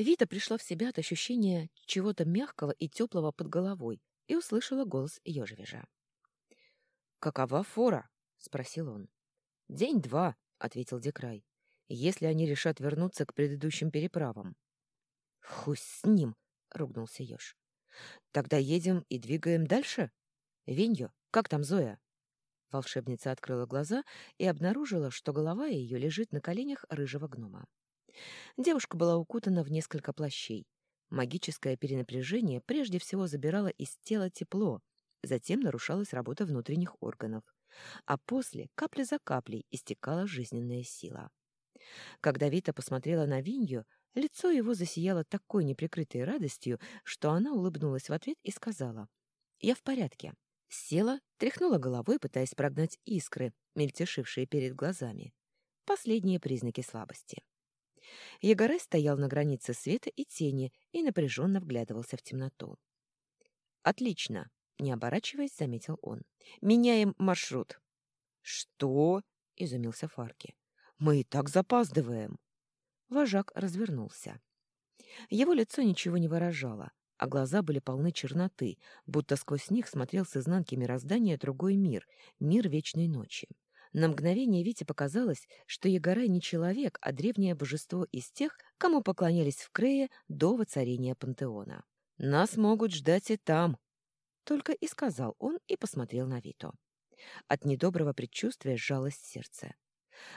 Вита пришла в себя от ощущения чего-то мягкого и теплого под головой и услышала голос ежевежа. «Какова фора?» — спросил он. «День-два», — ответил Декрай, — «если они решат вернуться к предыдущим переправам». «Хуй с ним!» — ругнулся еж. «Тогда едем и двигаем дальше? Виньо, как там Зоя?» Волшебница открыла глаза и обнаружила, что голова ее лежит на коленях рыжего гнома. Девушка была укутана в несколько плащей. Магическое перенапряжение прежде всего забирало из тела тепло, затем нарушалась работа внутренних органов, а после капля за каплей истекала жизненная сила. Когда Вита посмотрела на Винью, лицо его засияло такой неприкрытой радостью, что она улыбнулась в ответ и сказала «Я в порядке». Села, тряхнула головой, пытаясь прогнать искры, мельтешившие перед глазами. Последние признаки слабости. Егорай стоял на границе света и тени и напряженно вглядывался в темноту. «Отлично!» — не оборачиваясь, заметил он. «Меняем маршрут». «Что?» — изумился Фарки. «Мы и так запаздываем». Вожак развернулся. Его лицо ничего не выражало, а глаза были полны черноты, будто сквозь них смотрел с изнанки мироздания другой мир, мир вечной ночи. На мгновение Вите показалось, что Егорай не человек, а древнее божество из тех, кому поклонялись в Крее до воцарения пантеона. «Нас могут ждать и там», — только и сказал он и посмотрел на Виту. От недоброго предчувствия сжалось сердце.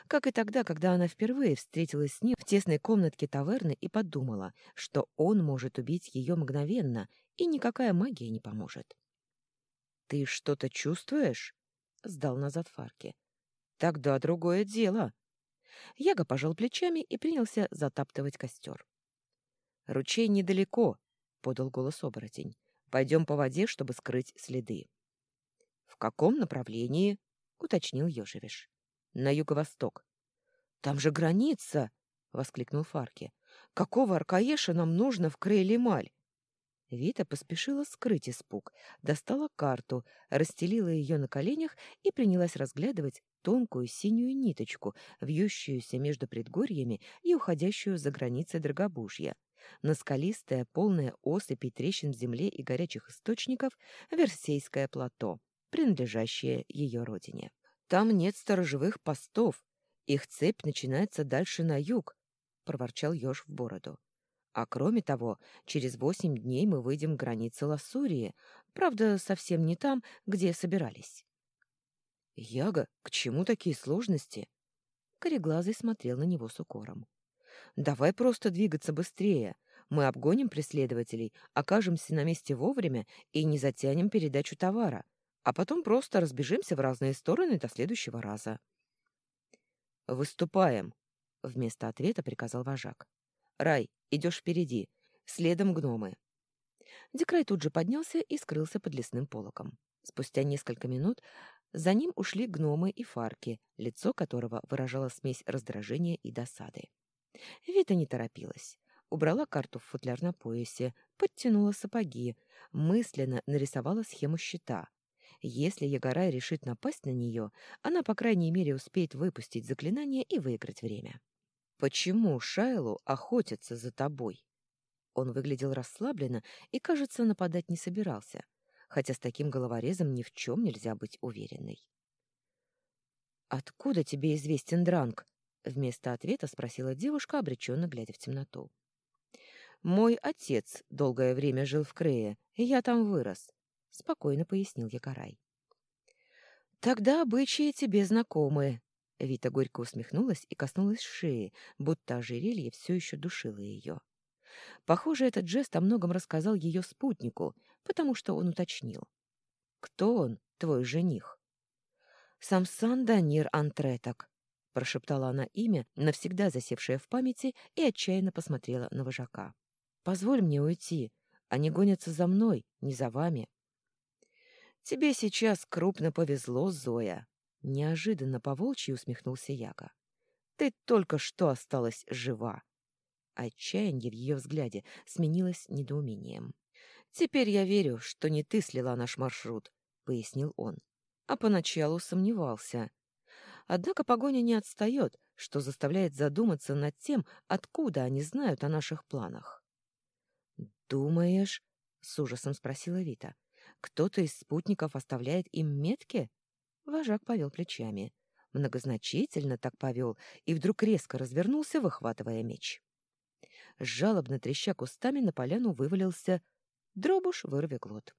Как и тогда, когда она впервые встретилась с ним в тесной комнатке таверны и подумала, что он может убить ее мгновенно, и никакая магия не поможет. «Ты что-то чувствуешь?» — сдал назад Фарки. «Тогда другое дело». Яга пожал плечами и принялся затаптывать костер. «Ручей недалеко», — подал голос оборотень. «Пойдем по воде, чтобы скрыть следы». «В каком направлении?» — уточнил Ежевиш на юго-восток. «Там же граница!» — воскликнул Фарки. «Какого Аркаеша нам нужно в Крейлемаль?» Вита поспешила скрыть испуг, достала карту, расстелила ее на коленях и принялась разглядывать тонкую синюю ниточку, вьющуюся между предгорьями и уходящую за границы Драгобужья. На скалистое, полное осыпей трещин в земле и горячих источников Версейское плато, принадлежащее ее родине. Там нет сторожевых постов. Их цепь начинается дальше на юг, — проворчал еж в бороду. А кроме того, через восемь дней мы выйдем к границе Лассурии, правда, совсем не там, где собирались. — Яга, к чему такие сложности? Кореглазый смотрел на него с укором. — Давай просто двигаться быстрее. Мы обгоним преследователей, окажемся на месте вовремя и не затянем передачу товара а потом просто разбежимся в разные стороны до следующего раза. «Выступаем», — вместо ответа приказал вожак. «Рай, идешь впереди, следом гномы». Дикрай тут же поднялся и скрылся под лесным полоком. Спустя несколько минут за ним ушли гномы и фарки, лицо которого выражало смесь раздражения и досады. Вита не торопилась. Убрала карту в футляр на поясе, подтянула сапоги, мысленно нарисовала схему щита, если Ягорай решит напасть на нее, она, по крайней мере, успеет выпустить заклинание и выиграть время. «Почему Шайлу охотится за тобой?» Он выглядел расслабленно и, кажется, нападать не собирался, хотя с таким головорезом ни в чем нельзя быть уверенной. «Откуда тебе известен Дранг?» — вместо ответа спросила девушка, обреченно глядя в темноту. «Мой отец долгое время жил в Крее, и я там вырос — спокойно пояснил Якарай. «Тогда обычаи тебе знакомы». Вита горько усмехнулась и коснулась шеи, будто ожерелье все еще душило ее. Похоже, этот жест о многом рассказал ее спутнику, потому что он уточнил. «Кто он, твой жених?» «Самсан Данир Антреток», — прошептала она имя, навсегда засевшее в памяти, и отчаянно посмотрела на вожака. «Позволь мне уйти. Они гонятся за мной, не за вами». «Тебе сейчас крупно повезло, Зоя!» Неожиданно по-волчьи усмехнулся Яга. «Ты только что осталась жива!» Отчаяние в ее взгляде сменилось недоумением. «Теперь я верю, что не ты слила наш маршрут», — пояснил он. А поначалу сомневался. Однако погоня не отстает, что заставляет задуматься над тем, откуда они знают о наших планах. «Думаешь?» — с ужасом спросила Вита. «Кто-то из спутников оставляет им метки?» Вожак повел плечами. Многозначительно так повел и вдруг резко развернулся, выхватывая меч. Жалобно треща кустами на поляну вывалился дробуш вырвиглот.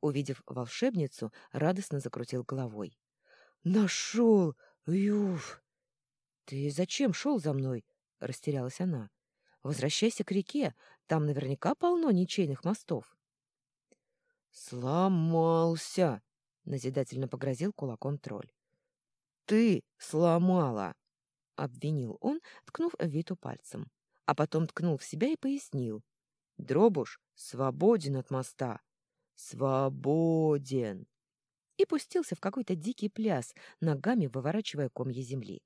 Увидев волшебницу, радостно закрутил головой. «Нашел! Юф!» «Ты зачем шел за мной?» — растерялась она. «Возвращайся к реке, там наверняка полно ничейных мостов». «Сломался!» — назидательно погрозил кулаком тролль. «Ты сломала!» — обвинил он, ткнув Виту пальцем, а потом ткнул в себя и пояснил. «Дробуш свободен от моста! Свободен!» И пустился в какой-то дикий пляс, ногами выворачивая комья земли.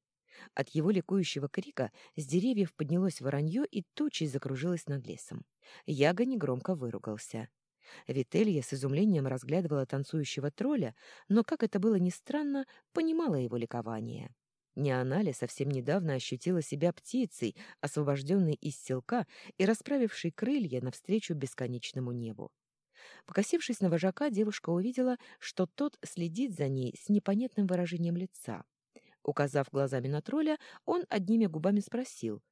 От его ликующего крика с деревьев поднялось воронье и тучей закружилось над лесом. Яга негромко выругался. Вителья с изумлением разглядывала танцующего тролля, но, как это было ни странно, понимала его ликование. Не она ли совсем недавно ощутила себя птицей, освобожденной из селка и расправившей крылья навстречу бесконечному небу? Покосившись на вожака, девушка увидела, что тот следит за ней с непонятным выражением лица. Указав глазами на тролля, он одними губами спросил,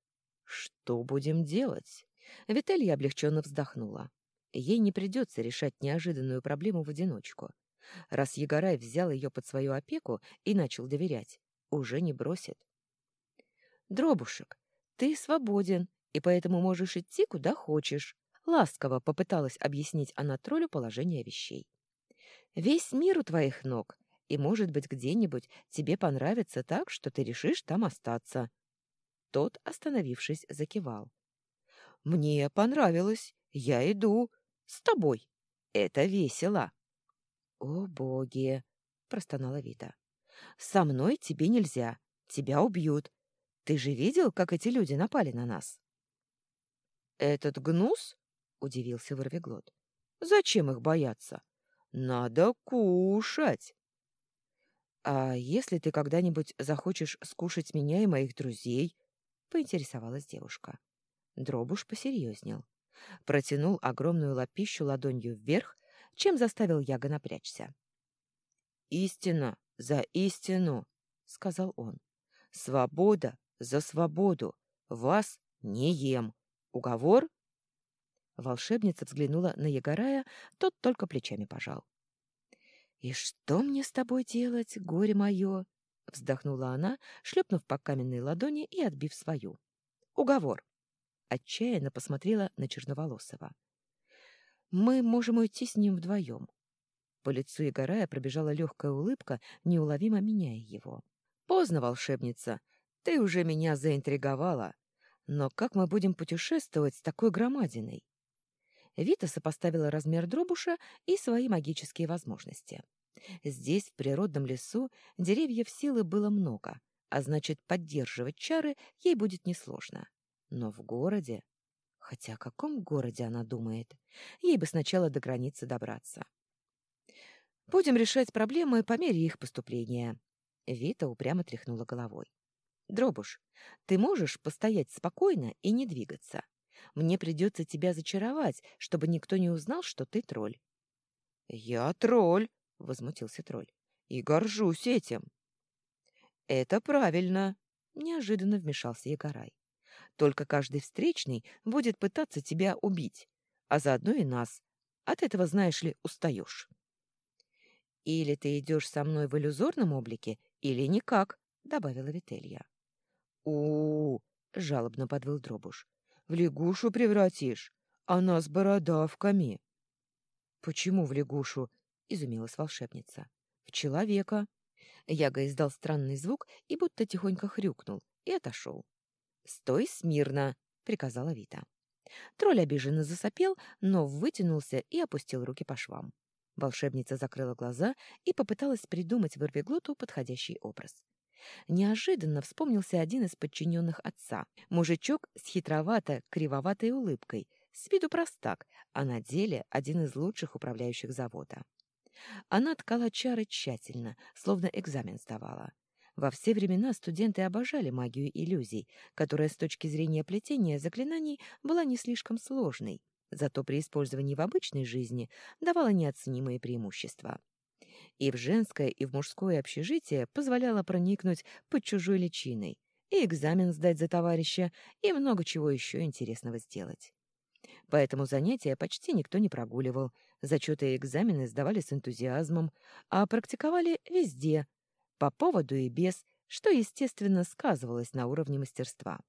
«Что будем делать?» Вителья облегченно вздохнула. Ей не придется решать неожиданную проблему в одиночку. Раз Егорай взял ее под свою опеку и начал доверять, уже не бросит. «Дробушек, ты свободен, и поэтому можешь идти куда хочешь», — ласково попыталась объяснить она троллю положение вещей. «Весь мир у твоих ног, и, может быть, где-нибудь тебе понравится так, что ты решишь там остаться». Тот, остановившись, закивал. «Мне понравилось. Я иду. С тобой. Это весело». «О, боги!» — простонала Вита. «Со мной тебе нельзя. Тебя убьют. Ты же видел, как эти люди напали на нас?» «Этот гнус?» — удивился Ворвиглот. «Зачем их бояться? Надо кушать!» «А если ты когда-нибудь захочешь скушать меня и моих друзей?» — поинтересовалась девушка. Дробуш посерьезнел. Протянул огромную лапищу ладонью вверх, чем заставил Яга напрячься. «Истина за истину!» — сказал он. «Свобода за свободу! Вас не ем! Уговор?» Волшебница взглянула на Ягорая, тот только плечами пожал. «И что мне с тобой делать, горе мое?» — вздохнула она, шлепнув по каменной ладони и отбив свою. «Уговор!» — отчаянно посмотрела на Черноволосова. «Мы можем уйти с ним вдвоем». По лицу Игорая пробежала легкая улыбка, неуловимо меняя его. «Поздно, волшебница, ты уже меня заинтриговала. Но как мы будем путешествовать с такой громадиной?» Вита сопоставила размер дробуша и свои магические возможности. Здесь, в природном лесу, деревьев силы было много, а значит, поддерживать чары ей будет несложно. Но в городе... Хотя о каком городе она думает? Ей бы сначала до границы добраться. Будем решать проблемы по мере их поступления. Вита упрямо тряхнула головой. Дробуш, ты можешь постоять спокойно и не двигаться? Мне придется тебя зачаровать, чтобы никто не узнал, что ты тролль. — Я тролль, — возмутился тролль, — и горжусь этим. — Это правильно, — неожиданно вмешался Егорай. — Только каждый встречный будет пытаться тебя убить, а заодно и нас. От этого, знаешь ли, устаешь. — Или ты идешь со мной в иллюзорном облике, или никак, — добавила Вителья. — У-у-у! — жалобно подвыл Дробуш в лягушу превратишь, она с бородавками. — Почему в лягушу? — изумилась волшебница. — В человека. Яга издал странный звук и будто тихонько хрюкнул и отошел. — Стой смирно! — приказала Вита. Тролль обиженно засопел, но вытянулся и опустил руки по швам. Волшебница закрыла глаза и попыталась придумать Ворвиглоту подходящий образ. Неожиданно вспомнился один из подчиненных отца. Мужичок с хитровато кривоватой улыбкой, с виду простак, а на деле один из лучших управляющих завода. Она ткала чары тщательно, словно экзамен сдавала. Во все времена студенты обожали магию иллюзий, которая с точки зрения плетения заклинаний была не слишком сложной, зато при использовании в обычной жизни давала неоценимые преимущества. И в женское, и в мужское общежитие позволяло проникнуть под чужой личиной, и экзамен сдать за товарища, и много чего еще интересного сделать. Поэтому занятия почти никто не прогуливал, зачеты и экзамены сдавали с энтузиазмом, а практиковали везде, по поводу и без, что, естественно, сказывалось на уровне мастерства.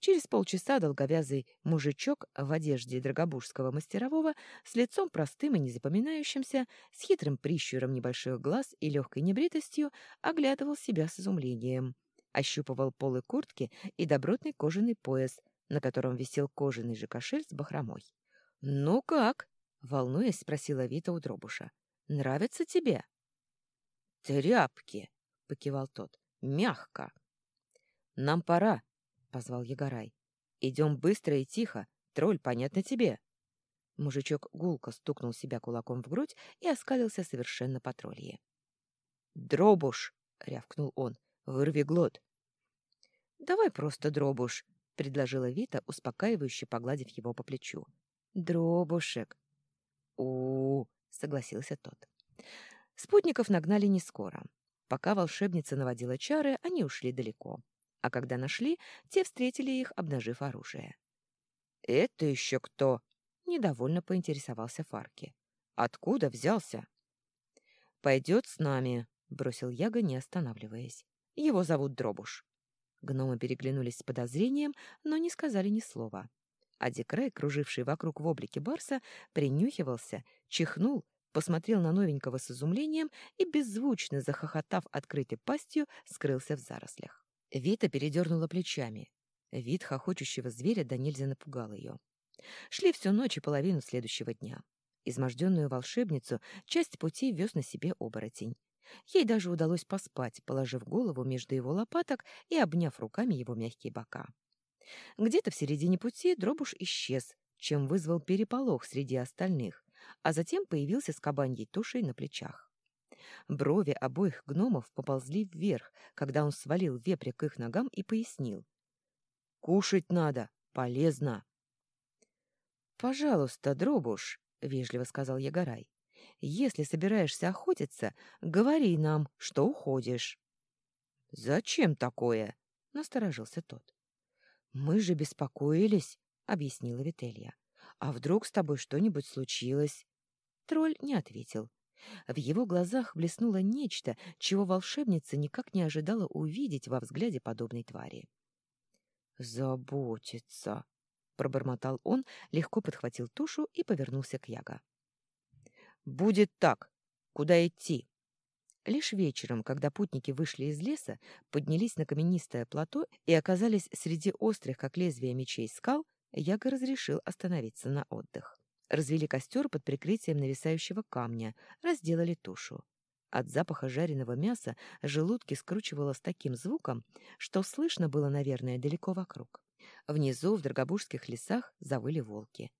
Через полчаса долговязый мужичок в одежде драгобужского мастерового с лицом простым и незапоминающимся, с хитрым прищуром небольших глаз и легкой небритостью оглядывал себя с изумлением. Ощупывал полы куртки и добротный кожаный пояс, на котором висел кожаный же кошель с бахромой. «Ну как?» — волнуясь, спросила Вита у Дробуша. «Нравится тебе?» «Тряпки!» — покивал тот. «Мягко!» «Нам пора!» — позвал Егорай. «Идем быстро и тихо. Тролль, понятно тебе?» Мужичок гулко стукнул себя кулаком в грудь и оскалился совершенно по троллье. «Дробуш!» — рявкнул он. «Вырви глот!» «Давай просто дробуш!» — предложила Вита, успокаивающе погладив его по плечу. «Дробушек!» у, -у, -у согласился тот. Спутников нагнали не скоро. Пока волшебница наводила чары, они ушли далеко. А когда нашли, те встретили их, обнажив оружие. «Это еще кто?» — недовольно поинтересовался Фарки. «Откуда взялся?» «Пойдет с нами», — бросил Яга, не останавливаясь. «Его зовут Дробуш». Гномы переглянулись с подозрением, но не сказали ни слова. А Дикрай, круживший вокруг в облике барса, принюхивался, чихнул, посмотрел на новенького с изумлением и, беззвучно захохотав открытой пастью, скрылся в зарослях. Вита передернула плечами. Вид хохочущего зверя до нельзя напугал ее. Шли всю ночь и половину следующего дня. Изможденную волшебницу часть пути вез на себе оборотень. Ей даже удалось поспать, положив голову между его лопаток и обняв руками его мягкие бока. Где-то в середине пути дробуш исчез, чем вызвал переполох среди остальных, а затем появился с кабаньей тушей на плечах. Брови обоих гномов поползли вверх, когда он свалил вепря к их ногам и пояснил. «Кушать надо, полезно!» «Пожалуйста, дробуш», — вежливо сказал Ягорай, — «если собираешься охотиться, говори нам, что уходишь». «Зачем такое?» — насторожился тот. «Мы же беспокоились», — объяснила Вителья. А вдруг с тобой что-нибудь случилось?» Тролль не ответил. В его глазах блеснуло нечто, чего волшебница никак не ожидала увидеть во взгляде подобной твари. «Заботиться!» — пробормотал он, легко подхватил тушу и повернулся к Яго. «Будет так. Куда идти?» Лишь вечером, когда путники вышли из леса, поднялись на каменистое плато и оказались среди острых, как лезвия мечей, скал, Яга разрешил остановиться на отдых. Развели костер под прикрытием нависающего камня, разделали тушу. От запаха жареного мяса желудки скручивало с таким звуком, что слышно было, наверное, далеко вокруг. Внизу, в Драгобужских лесах, завыли волки.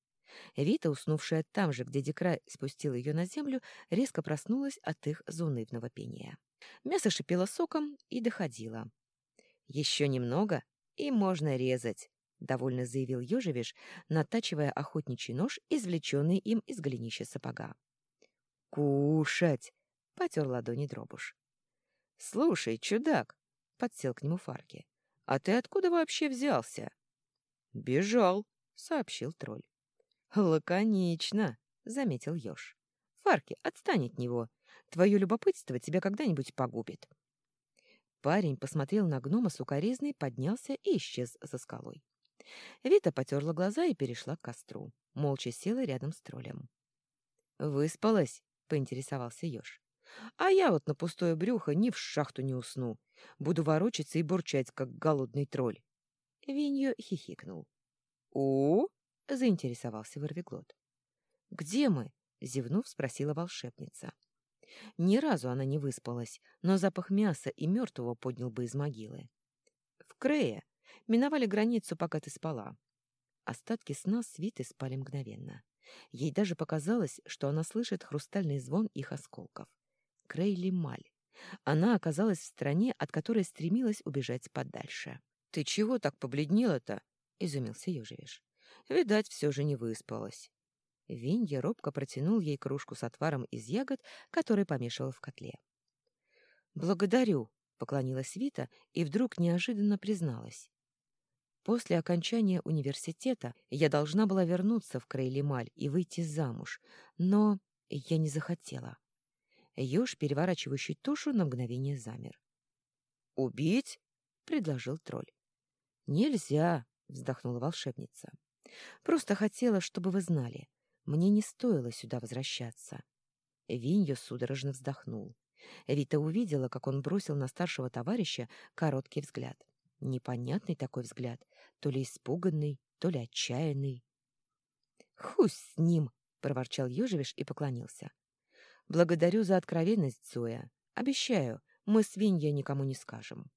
Вита, уснувшая там же, где Декрай спустил ее на землю, резко проснулась от их заунывного пения. Мясо шипело соком и доходило. «Еще немного, и можно резать», — довольно заявил Ёжевиш, натачивая охотничий нож, извлеченный им из голенища сапога. «Кушать!» — потер ладони дробуш. «Слушай, чудак!» — подсел к нему Фарки. «А ты откуда вообще взялся?» «Бежал», — сообщил тролль. «Лаконично», — заметил Ёж. «Фарки, отстань от него. Твое любопытство тебя когда-нибудь погубит». Парень посмотрел на гнома сукоризный, поднялся и исчез за скалой. Вита потерла глаза и перешла к костру. Молча села рядом с троллем. «Выспалась?» — поинтересовался еж. «А я вот на пустое брюхо ни в шахту не усну. Буду ворочаться и бурчать, как голодный тролль». Виньо хихикнул. «У?» — заинтересовался Ворвиглот. «Где мы?» — зевнув, спросила волшебница. Ни разу она не выспалась, но запах мяса и мертвого поднял бы из могилы. «В Крее», Миновали границу, пока ты спала. Остатки сна свиты спали мгновенно. Ей даже показалось, что она слышит хрустальный звон их осколков. Крейли Маль. Она оказалась в стране, от которой стремилась убежать подальше. «Ты чего так побледнела-то?» — изумился Ёжевиш. «Видать, все же не выспалась». Винья робко протянул ей кружку с отваром из ягод, который помешивал в котле. «Благодарю», — поклонилась Вита и вдруг неожиданно призналась. «После окончания университета я должна была вернуться в Крейлималь и выйти замуж, но я не захотела». Ёж, переворачивающий тушу, на мгновение замер. «Убить?» — предложил тролль. «Нельзя», — вздохнула волшебница. «Просто хотела, чтобы вы знали. Мне не стоило сюда возвращаться». Виньо судорожно вздохнул. Вита увидела, как он бросил на старшего товарища короткий взгляд. Непонятный такой взгляд, то ли испуганный, то ли отчаянный. «Хусь с ним!» — проворчал Ёжевиш и поклонился. «Благодарю за откровенность, Зоя. Обещаю, мы свинья никому не скажем».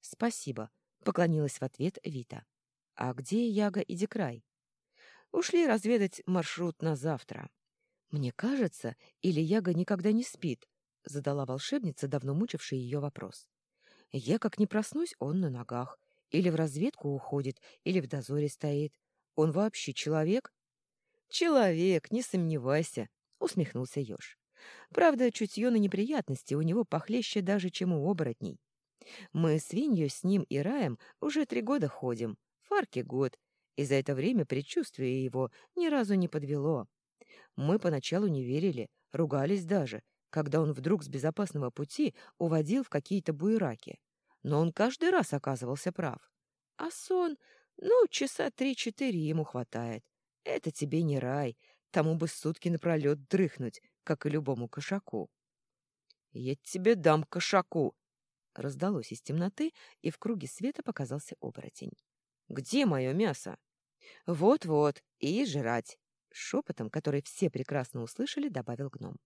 «Спасибо», — поклонилась в ответ Вита. «А где Яга и Декрай?» «Ушли разведать маршрут на завтра». «Мне кажется, или Яга никогда не спит?» — задала волшебница, давно мучивший ее вопрос. «Я как не проснусь, он на ногах. Или в разведку уходит, или в дозоре стоит. Он вообще человек?» «Человек, не сомневайся», — усмехнулся Ёж. Правда, чутье на неприятности у него похлеще даже, чем у оборотней. Мы с Винью с ним и Раем уже три года ходим, Фарке год, и за это время предчувствие его ни разу не подвело. Мы поначалу не верили, ругались даже, когда он вдруг с безопасного пути уводил в какие-то буераки. Но он каждый раз оказывался прав. А сон, ну, часа три-четыре ему хватает. Это тебе не рай, тому бы сутки напролет дрыхнуть, как и любому кошаку. «Я тебе дам кошаку!» Раздалось из темноты, и в круге света показался оборотень. «Где мое мясо?» «Вот-вот, и жрать!» Шепотом, который все прекрасно услышали, добавил гном.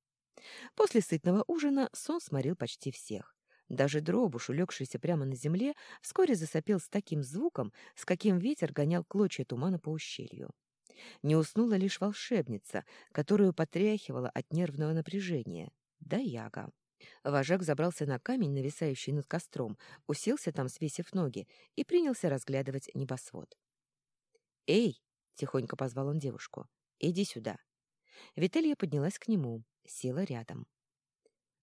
После сытного ужина сон сморил почти всех. Даже дробуш, улегшийся прямо на земле, вскоре засопел с таким звуком, с каким ветер гонял клочья тумана по ущелью. Не уснула лишь волшебница, которую потряхивала от нервного напряжения, да яга. Вожак забрался на камень, нависающий над костром, уселся там, свесив ноги, и принялся разглядывать небосвод. «Эй!» — тихонько позвал он девушку. «Иди сюда». Виталия поднялась к нему, села рядом.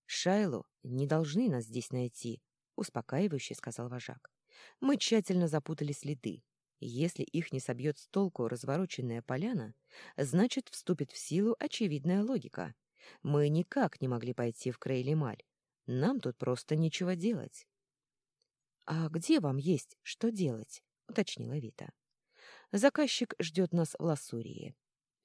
«Шайлу не должны нас здесь найти», — успокаивающе сказал вожак. «Мы тщательно запутали следы. Если их не собьет с толку развороченная поляна, значит, вступит в силу очевидная логика. Мы никак не могли пойти в Крейлималь. Нам тут просто нечего делать. — А где вам есть что делать? — уточнила Вита. — Заказчик ждет нас в Лассурии.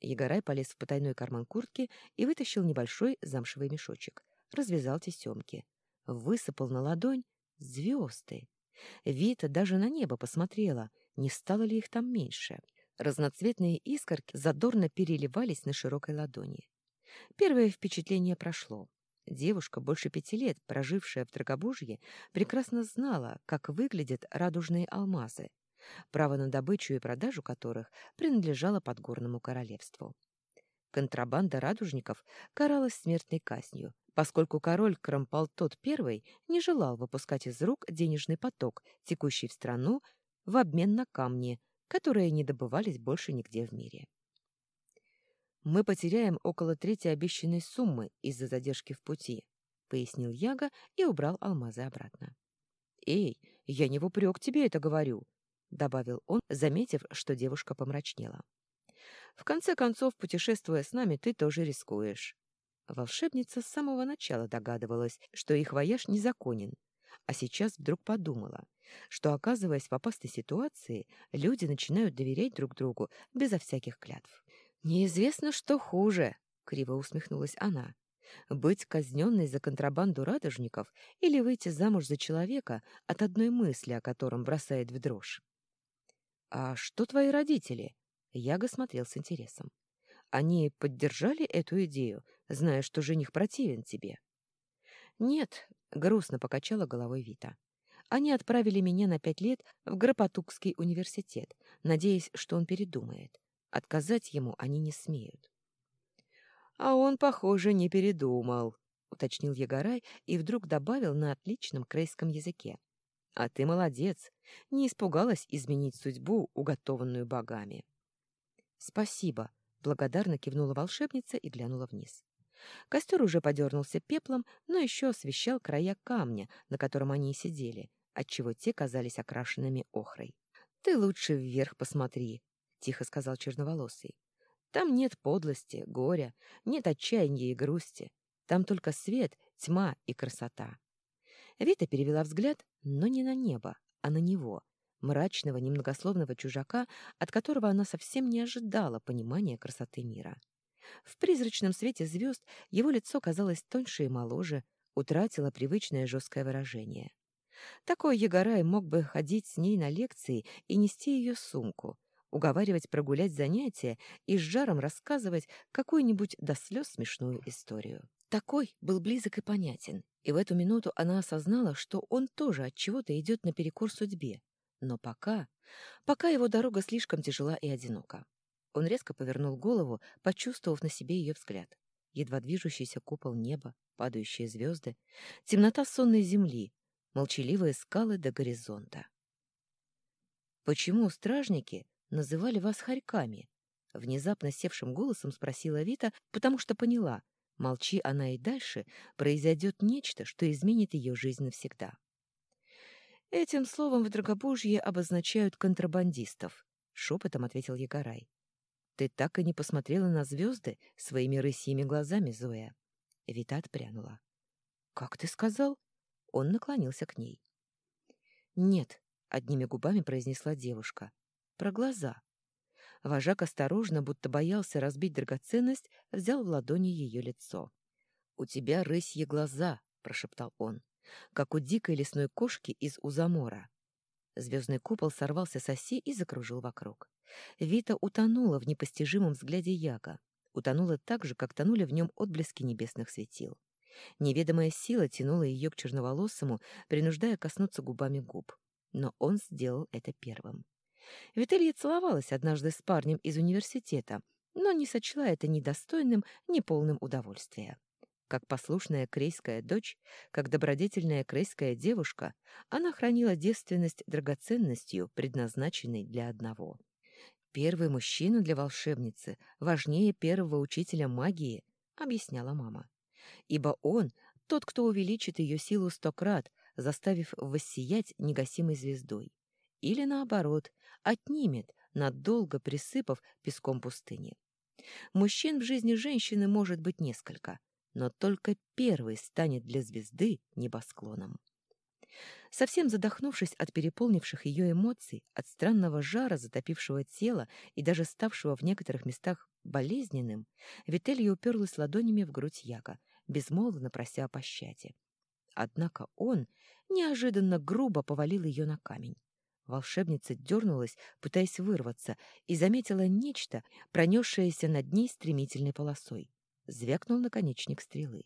Егорай полез в потайной карман куртки и вытащил небольшой замшевый мешочек. Развязал тесемки. Высыпал на ладонь звезды. Вита даже на небо посмотрела, не стало ли их там меньше. Разноцветные искорки задорно переливались на широкой ладони. Первое впечатление прошло. Девушка, больше пяти лет прожившая в Драгобужье, прекрасно знала, как выглядят радужные алмазы, право на добычу и продажу которых принадлежало подгорному королевству. Контрабанда радужников каралась смертной казнью, поскольку король Крампал тот I не желал выпускать из рук денежный поток, текущий в страну, в обмен на камни, которые не добывались больше нигде в мире. «Мы потеряем около трети обещанной суммы из-за задержки в пути», — пояснил Яга и убрал алмазы обратно. «Эй, я не в упрек тебе это говорю», — добавил он, заметив, что девушка помрачнела. «В конце концов, путешествуя с нами, ты тоже рискуешь». Волшебница с самого начала догадывалась, что их вояж незаконен, а сейчас вдруг подумала, что, оказываясь в опасной ситуации, люди начинают доверять друг другу безо всяких клятв. «Неизвестно, что хуже», — криво усмехнулась она. «Быть казненной за контрабанду радужников или выйти замуж за человека, от одной мысли о котором бросает в дрожь?» «А что твои родители?» Яга смотрел с интересом. «Они поддержали эту идею, зная, что жених противен тебе?» «Нет», — грустно покачала головой Вита. «Они отправили меня на пять лет в Гропотукский университет, надеясь, что он передумает. Отказать ему они не смеют. А он, похоже, не передумал, — уточнил Егорай и вдруг добавил на отличном крейском языке. «А ты молодец, не испугалась изменить судьбу, уготованную богами». «Спасибо», — благодарно кивнула волшебница и глянула вниз. Костер уже подернулся пеплом, но еще освещал края камня, на котором они и сидели, отчего те казались окрашенными охрой. «Ты лучше вверх посмотри», — тихо сказал черноволосый. «Там нет подлости, горя, нет отчаяния и грусти. Там только свет, тьма и красота». Вита перевела взгляд, но не на небо, а на него, мрачного, немногословного чужака, от которого она совсем не ожидала понимания красоты мира. В призрачном свете звезд его лицо казалось тоньше и моложе, утратило привычное жесткое выражение. Такой Егорай мог бы ходить с ней на лекции и нести ее сумку, уговаривать прогулять занятия и с жаром рассказывать какую-нибудь до слез смешную историю. Такой был близок и понятен, и в эту минуту она осознала, что он тоже от чего-то идет наперекор судьбе. Но пока... Пока его дорога слишком тяжела и одинока. Он резко повернул голову, почувствовав на себе ее взгляд. Едва движущийся купол неба, падающие звезды, темнота сонной земли, молчаливые скалы до горизонта. «Почему стражники называли вас хорьками?» Внезапно севшим голосом спросила Вита, потому что поняла, молчи она и дальше, произойдет нечто, что изменит ее жизнь навсегда. «Этим словом в Драгобужье обозначают контрабандистов», — шепотом ответил Егорай. «Ты так и не посмотрела на звезды своими рысьими глазами, Зоя?» Вита отпрянула. «Как ты сказал?» Он наклонился к ней. «Нет», — одними губами произнесла девушка. «Про глаза». Вожак осторожно, будто боялся разбить драгоценность, взял в ладони ее лицо. «У тебя рысьи глаза», — прошептал он, — «как у дикой лесной кошки из Узамора». Звездный купол сорвался с оси и закружил вокруг. Вита утонула в непостижимом взгляде Яга. Утонула так же, как тонули в нем отблески небесных светил. Неведомая сила тянула ее к черноволосому, принуждая коснуться губами губ. Но он сделал это первым. Вителья целовалась однажды с парнем из университета, но не сочла это ни достойным, ни полным удовольствия. Как послушная крейская дочь, как добродетельная крейская девушка, она хранила девственность драгоценностью, предназначенной для одного. «Первый мужчина для волшебницы важнее первого учителя магии», — объясняла мама. «Ибо он — тот, кто увеличит ее силу сто крат, заставив воссиять негасимой звездой. Или, наоборот, отнимет, надолго присыпав песком пустыни. Мужчин в жизни женщины может быть несколько, но только первый станет для звезды небосклоном. Совсем задохнувшись от переполнивших ее эмоций, от странного жара, затопившего тело и даже ставшего в некоторых местах болезненным, Вителья уперлась ладонями в грудь Яга, безмолвно прося о пощаде. Однако он неожиданно грубо повалил ее на камень. Волшебница дернулась, пытаясь вырваться, и заметила нечто, пронесшееся над ней стремительной полосой. Звякнул наконечник стрелы.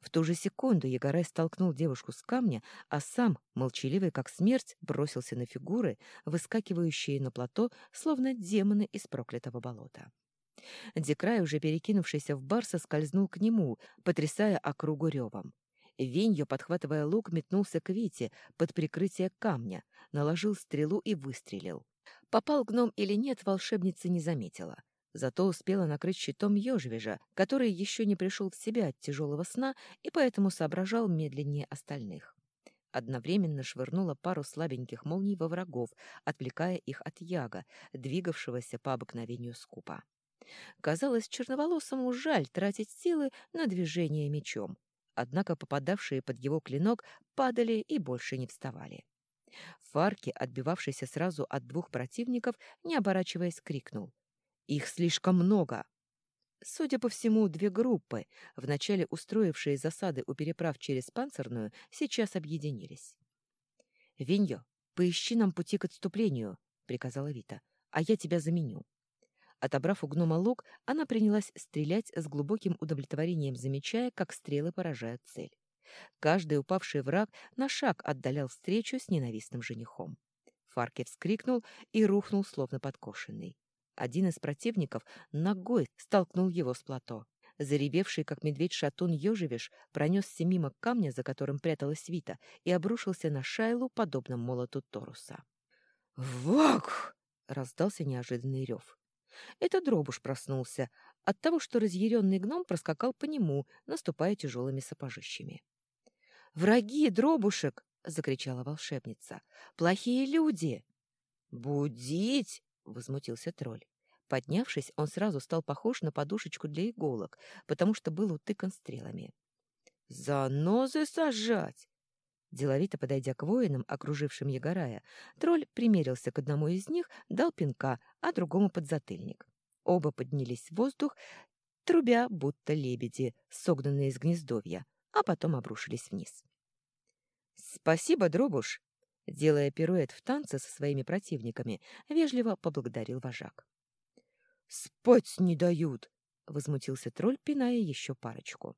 В ту же секунду Егорай столкнул девушку с камня, а сам, молчаливый как смерть, бросился на фигуры, выскакивающие на плато, словно демоны из проклятого болота. Декрай, уже перекинувшийся в барса, скользнул к нему, потрясая округу ревом. Венью, подхватывая лук, метнулся к Вите под прикрытие камня, наложил стрелу и выстрелил. Попал гном или нет, волшебница не заметила. Зато успела накрыть щитом ежвежа, который еще не пришел в себя от тяжелого сна и поэтому соображал медленнее остальных. Одновременно швырнула пару слабеньких молний во врагов, отвлекая их от яга, двигавшегося по обыкновению скупа. Казалось, черноволосому жаль тратить силы на движение мечом, однако попадавшие под его клинок падали и больше не вставали. Фарки, отбивавшийся сразу от двух противников, не оборачиваясь, крикнул. Их слишком много. Судя по всему, две группы, вначале устроившие засады у переправ через Панцирную, сейчас объединились. «Виньо, поищи нам пути к отступлению», — приказала Вита, — «а я тебя заменю». Отобрав у гнома лук, она принялась стрелять с глубоким удовлетворением, замечая, как стрелы поражают цель. Каждый упавший враг на шаг отдалял встречу с ненавистным женихом. Фарки вскрикнул и рухнул, словно подкошенный. Один из противников ногой столкнул его с плато. Заревевший, как медведь-шатун Ёжевиш, пронесся мимо камня, за которым пряталась Вита, и обрушился на Шайлу, подобно молоту Торуса. «Вак!» — раздался неожиданный рев. Это дробуш проснулся от того, что разъяренный гном проскакал по нему, наступая тяжелыми сапожищами. «Враги, дробушек!» — закричала волшебница. «Плохие люди!» «Будить!» — возмутился тролль. Поднявшись, он сразу стал похож на подушечку для иголок, потому что был утыкан стрелами. «Занозы сажать!» Деловито подойдя к воинам, окружившим Егорая, тролль примерился к одному из них, дал пинка, а другому подзатыльник. Оба поднялись в воздух, трубя, будто лебеди, согнанные из гнездовья, а потом обрушились вниз. «Спасибо, Дробуш!» Делая пируэт в танце со своими противниками, вежливо поблагодарил вожак. «Спать не дают!» — возмутился тролль, пиная еще парочку.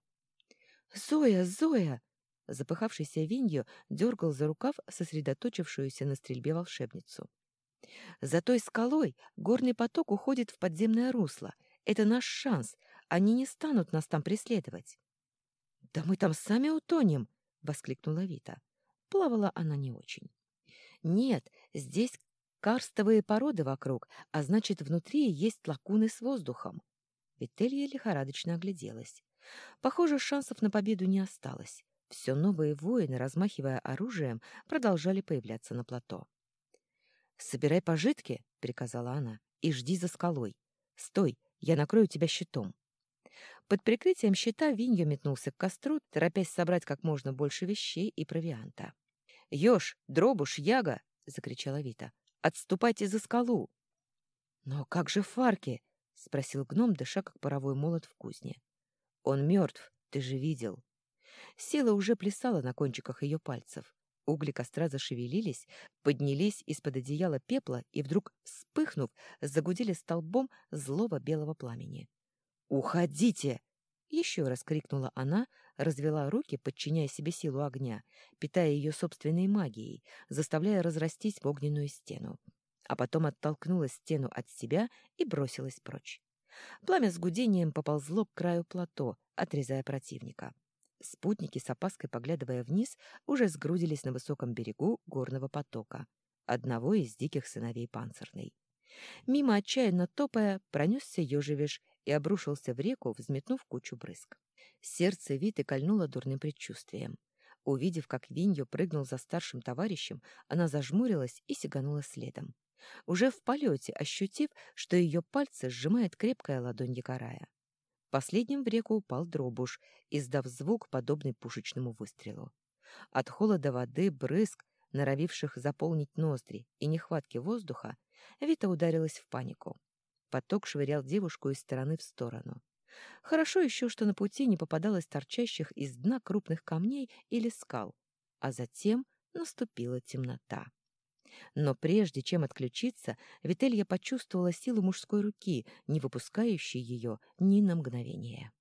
«Зоя, Зоя!» Запыхавшийся Виньо дергал за рукав сосредоточившуюся на стрельбе волшебницу. «За той скалой горный поток уходит в подземное русло. Это наш шанс. Они не станут нас там преследовать». «Да мы там сами утонем!» — воскликнула Вита. Плавала она не очень. «Нет, здесь Карстовые породы вокруг, а значит, внутри есть лакуны с воздухом. Вителья лихорадочно огляделась. Похоже, шансов на победу не осталось. Все новые воины, размахивая оружием, продолжали появляться на плато. «Собирай пожитки», — приказала она, — «и жди за скалой. Стой, я накрою тебя щитом». Под прикрытием щита Виньо метнулся к костру, торопясь собрать как можно больше вещей и провианта. «Ёж, дробуш, яга!» — закричала Вита. Отступайте за скалу!» «Но как же Фарки?» — спросил гном, дыша, как паровой молот в кузне. «Он мертв, ты же видел». Сила уже плясала на кончиках ее пальцев. Угли костра зашевелились, поднялись из-под одеяла пепла и вдруг, вспыхнув, загудели столбом злого белого пламени. «Уходите!» — еще раз крикнула она, развела руки, подчиняя себе силу огня, питая ее собственной магией, заставляя разрастись в огненную стену. А потом оттолкнула стену от себя и бросилась прочь. Пламя с гудением поползло к краю плато, отрезая противника. Спутники, с опаской поглядывая вниз, уже сгрудились на высоком берегу горного потока, одного из диких сыновей панцирной. Мимо отчаянно топая, пронесся ежевиш и обрушился в реку, взметнув кучу брызг. Сердце Виты кольнуло дурным предчувствием. Увидев, как Виньо прыгнул за старшим товарищем, она зажмурилась и сиганула следом. Уже в полете ощутив, что ее пальцы сжимает крепкая ладонь якорая. Последним в реку упал дробуш, издав звук, подобный пушечному выстрелу. От холода воды, брызг, норовивших заполнить ноздри, и нехватки воздуха, Вита ударилась в панику. Поток швырял девушку из стороны в сторону. Хорошо еще, что на пути не попадалось торчащих из дна крупных камней или скал, а затем наступила темнота. Но прежде чем отключиться, Вителья почувствовала силу мужской руки, не выпускающей ее ни на мгновение.